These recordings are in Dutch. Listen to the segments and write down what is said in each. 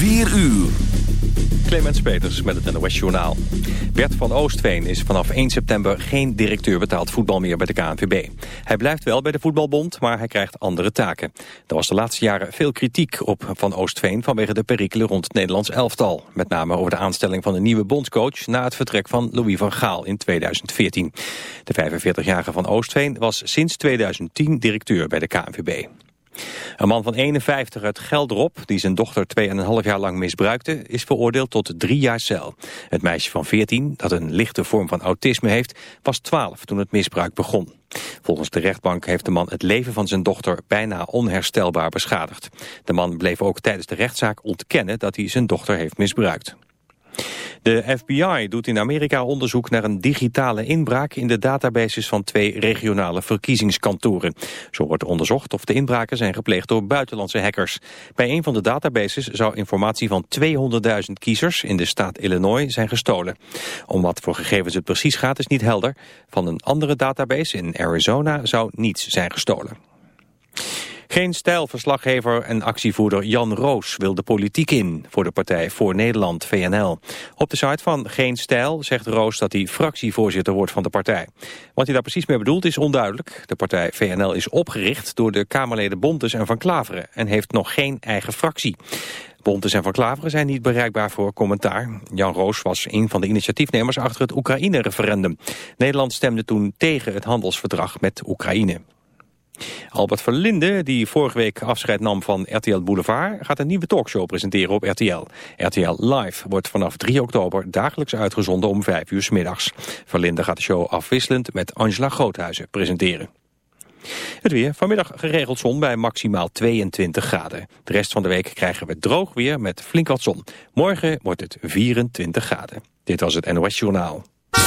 4 uur. Clemens Peters met het NOS Journaal. Bert van Oostveen is vanaf 1 september geen directeur betaald voetbal meer bij de KNVB. Hij blijft wel bij de voetbalbond, maar hij krijgt andere taken. Er was de laatste jaren veel kritiek op Van Oostveen vanwege de perikelen rond het Nederlands elftal. Met name over de aanstelling van een nieuwe bondscoach na het vertrek van Louis van Gaal in 2014. De 45-jarige Van Oostveen was sinds 2010 directeur bij de KNVB. Een man van 51 uit Geldrop, die zijn dochter 2,5 jaar lang misbruikte, is veroordeeld tot drie jaar cel. Het meisje van 14, dat een lichte vorm van autisme heeft, was 12 toen het misbruik begon. Volgens de rechtbank heeft de man het leven van zijn dochter bijna onherstelbaar beschadigd. De man bleef ook tijdens de rechtszaak ontkennen dat hij zijn dochter heeft misbruikt. De FBI doet in Amerika onderzoek naar een digitale inbraak in de databases van twee regionale verkiezingskantoren. Zo wordt onderzocht of de inbraken zijn gepleegd door buitenlandse hackers. Bij een van de databases zou informatie van 200.000 kiezers in de staat Illinois zijn gestolen. Om wat voor gegevens het precies gaat is niet helder. Van een andere database in Arizona zou niets zijn gestolen. Geen stijlverslaggever en actievoerder Jan Roos wil de politiek in voor de partij Voor Nederland, VNL. Op de site van Geen Stijl zegt Roos dat hij fractievoorzitter wordt van de partij. Wat hij daar precies mee bedoelt is onduidelijk. De partij VNL is opgericht door de Kamerleden Bontes en Van Klaveren en heeft nog geen eigen fractie. Bontes en Van Klaveren zijn niet bereikbaar voor commentaar. Jan Roos was een van de initiatiefnemers achter het Oekraïne-referendum. Nederland stemde toen tegen het handelsverdrag met Oekraïne. Albert Verlinde, die vorige week afscheid nam van RTL Boulevard... gaat een nieuwe talkshow presenteren op RTL. RTL Live wordt vanaf 3 oktober dagelijks uitgezonden om 5 uur s middags. Verlinde gaat de show afwisselend met Angela Groothuizen presenteren. Het weer, vanmiddag geregeld zon bij maximaal 22 graden. De rest van de week krijgen we droog weer met flink wat zon. Morgen wordt het 24 graden. Dit was het NOS Journaal.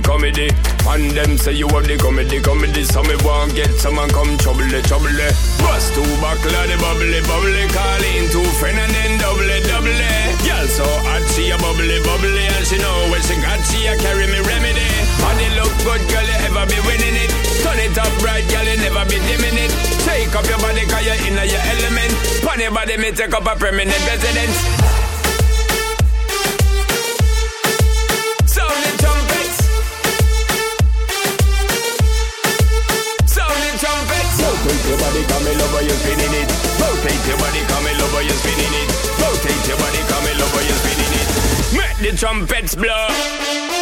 comedy, comedy. And them say you have the comedy, comedy. So me want get some come trouble, trouble. trumpets blow.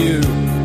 you.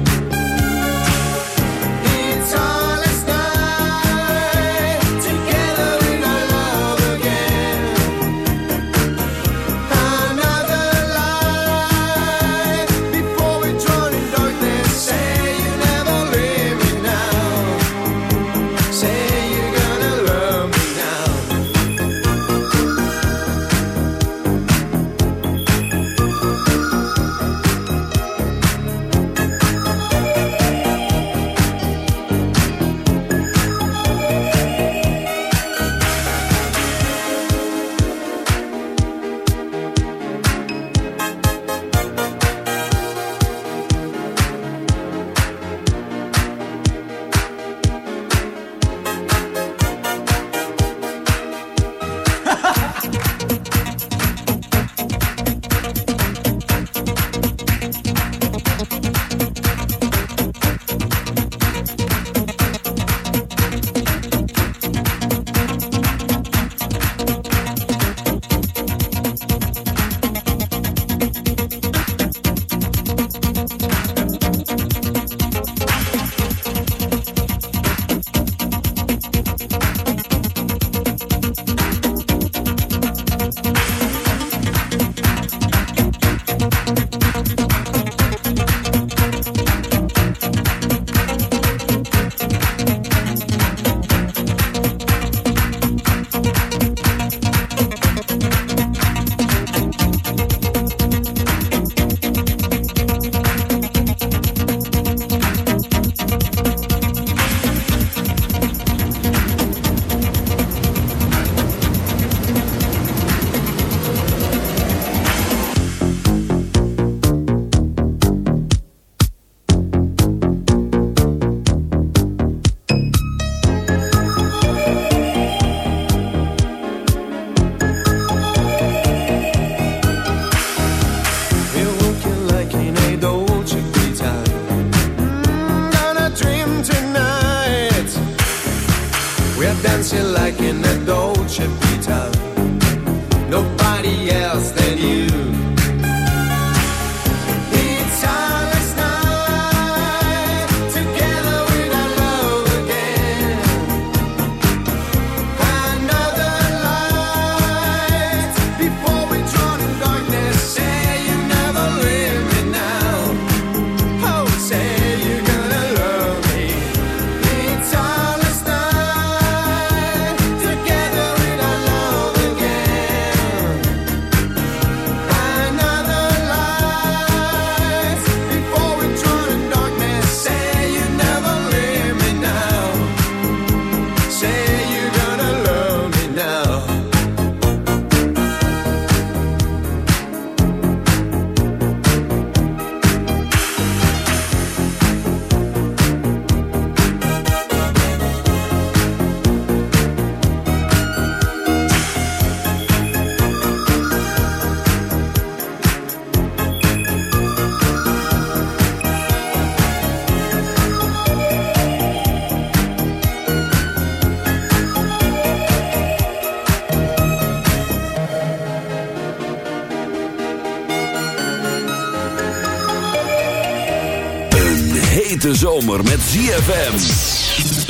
hete zomer met ZFM.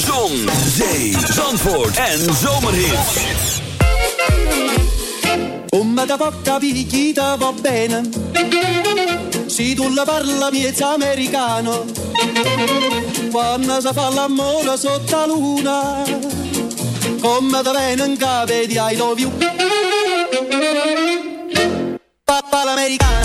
Zon, zee, zandvoort en zomerhit. Come da poca picchita va bene. Si tu la parla miezza americano. Quando si fa l'amore sotto la luna. Come da venen cave di I love you. Papa l'americano.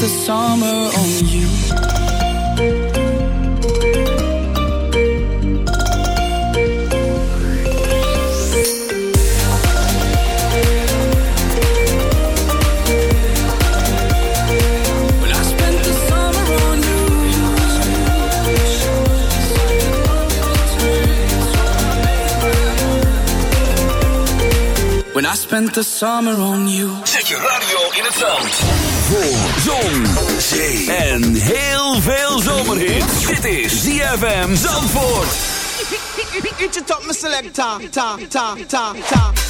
the summer on you. When I spent the summer on you. When I spent the summer on you. Zet je radio in het zand. Voor zon, zee en heel veel zomerhit. Dit is ZFM Zandvoort. Eat your top, selector. Ta, ta, ta, ta.